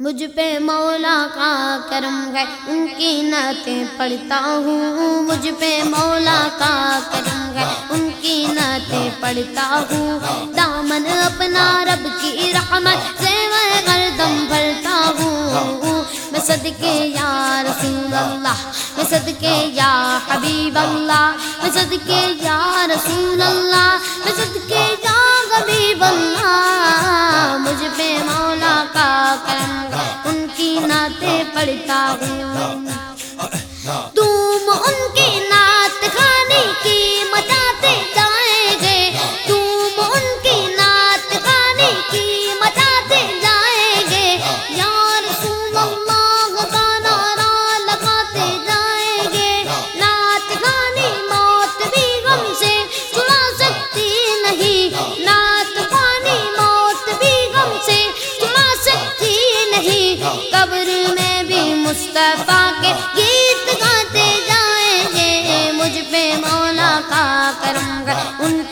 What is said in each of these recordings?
مجھ پہ مولا کا کرم ہے، ان کی نعتیں پڑھتا ہوں۔ مجھ پہ مولا کا کرم ہے، ان کی نعتیں پڑھتا ہوں۔ دامن اپنا رب کی رحمت سے میں گردم بھرتا ہوں۔ میں صدقے یا رسول اللہ، میں صدقے یا حبیب اللہ، میں صدقے یا رسول اللہ، میں صدقے یا حبیب اللہ۔ پڑھتا ہوں۔ ہاں۔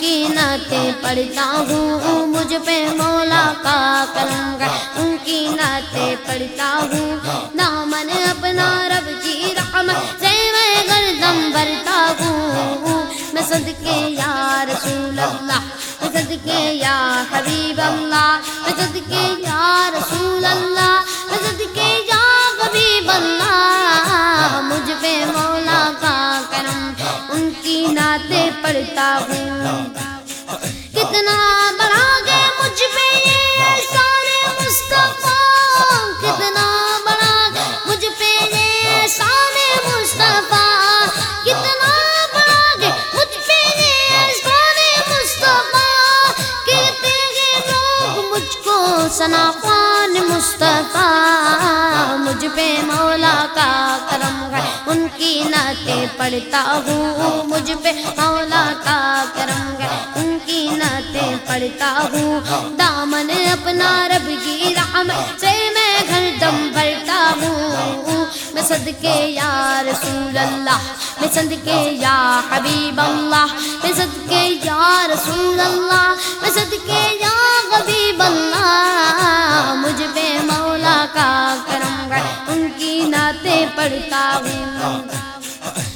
کی نعتیں پڑھتا ہوں مجھ پہ مولا کا کرم ہے ان کی نعتیں پڑھتا ہوں دامن اپنا رب کی رحمت سے میں گردم بھرتا ہوں میں صدقے یا رسول اللہ میں صدقے یا حبیب اللہ میں صدقے یا رسول نعتیں پڑھتا ہوں۔ کتنا بڑا گے مجھ پہ یہ سارے مصطفیٰ۔ کتنا بڑا مجھ پہ یہ سارے مصطفیٰ۔ کتنا بڑا گے مجھ پہ یہ سارے مصطفیٰ۔ کہتے ہیں لوگ مجھ کو سنا خوان مصطفیٰ۔ مجھ پہ مولا کی نعتیں پڑھتا ہوں، مجھ پہ مولا کا کرم ہے۔ ان کی نعتیں پڑھتا ہوں، دامن اپنا رب کی رحمت سے میں گھر دم بھرتا ہوں، میں صدقے یا رسول اللہ، میں صدقے یا حبیب اللہ، میں صدقے یا رسول اللہ، میں صدقے یا حبیب اللہ۔ مجھ پہ مولا کا کرم ہے نعتیں پڑھتا ہوں۔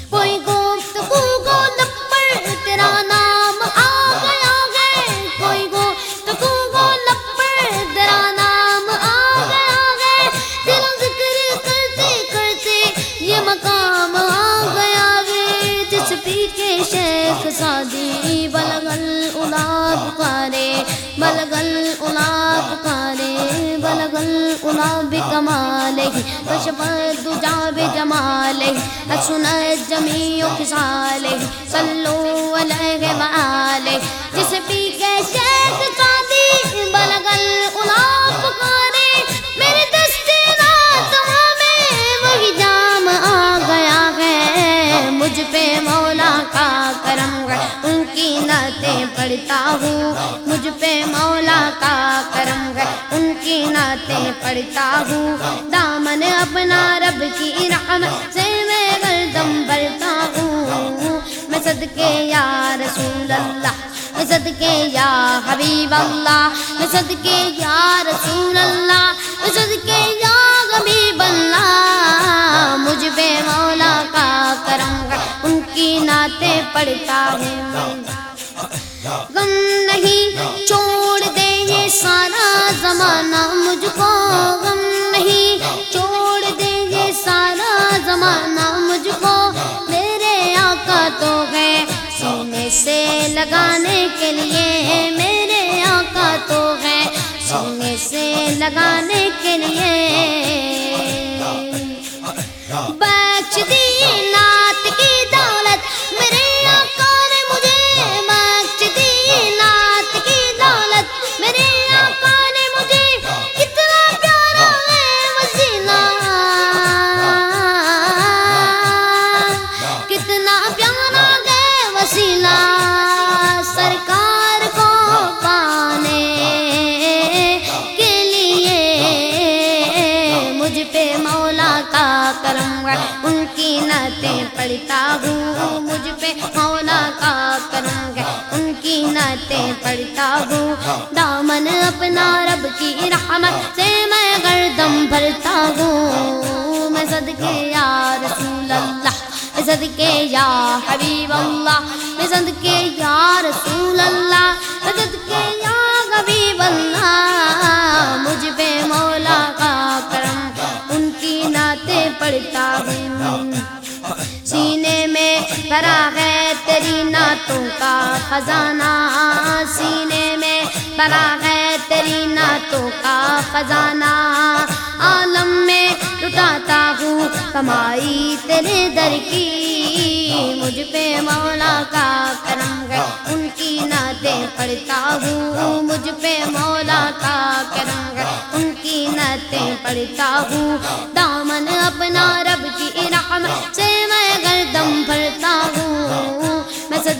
کوئی گفتگو کو لپڑ تیرا نام آ گیا ہے۔ کوئی گفتگو کو لپڑ تیرا نام آ گیا ہے۔ تیرا ذکر کرتے کرتے یہ مقام آ گیا ہے۔ جس پی کے شیخ سادی بلغل الا پکارے بلغل الا پکارے بلغل الا بکمالہ کشف الدجا بجمالہ حسن الجمیع خصالہ صلو علیہ وآلہ۔ جس پی کے شیخ سادی بلغل پڑھتا ہوں۔ مجھ پہ مولا کا کرم ہے۔ ان کی نعتیں پڑھتا ہوں۔ دامن اپنا رب کی رحمت سے میں گردم بھرتا ہوں۔ میں صدقے یا رسول اللہ۔ میں صدقے یا حبیب اللہ۔ میں صدقے یا رسول اللہ۔ میں صدقے یا حبیب اللہ۔ مجھ پہ مولا کا کرم ہے۔ ان کی نعتیں پڑھتا ہوں۔ مجھ کو غم نہیں، چھوڑ دے یہ سارا زمانہ مجھ کو۔ میرے آقا تو ہے سینے سے لگانے کے لیے۔ میرے آقا تو ہے سینے سے لگانے کے لیے۔ پڑھتا ہوں، مجھ پہ مولا کا کرم ہے۔ ان کی نعتیں پڑھتا ہوں۔ دامن اپنا رب کی رحمت سے میں گردم بھرتا ہوں۔ میں صدقے یا رسول اللہ، میں صدقے یا حبیب اللہ، میں صدقے یا رسول اللہ خزانہ سینے میں بھرا ہے تیری نعتوں کا خزانہ عالم میں لٹاتا ہوں، کمائی تیرے در کی۔ مجھ پہ مولا کا کرم ہے، ان کی نعتیں پڑھتا ہوں۔ مجھ پہ مولا کا کرم ہے، ان کی نعتیں پڑھتا ہوں۔ دامن اپنا رب کی رحمت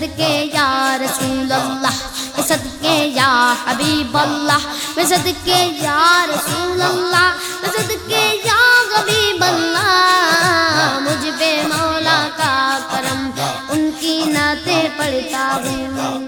صدقے یا رسول اللہ میں صدقے یا حبیب اللہ میں صدقے یا رسول اللہ میں صدقے یا حبیب اللہ مجھ پہ مولا کا کرم، ان کی نعتیں پڑھتا ہوں۔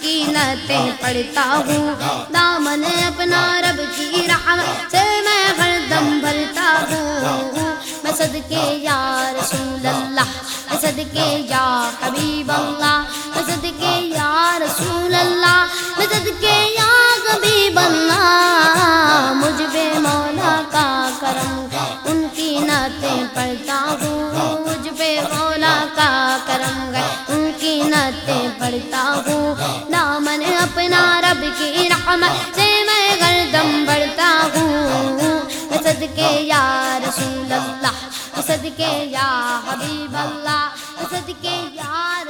کی نعتیں پڑھتا ہوں دامن اپنا رب کی رحمت سے میں ہر دم بھرتا ہوں میں صدقے یا رسول اللہ میں صدقے یا حبیب اللہ میں صدقے یا رسول اللہ میں صدقے یا حبیب اللہ مجھ پہ مولا کا کرم ان کی نعتیں پڑھتا ہوں کی پڑھتا ہوں۔ دامن اپنا رب کی رحمت سے میں گردم بڑھتا ہوں۔ میں صدقے یا رسول اللہ صدقے یا حبیب اللہ صدقے یا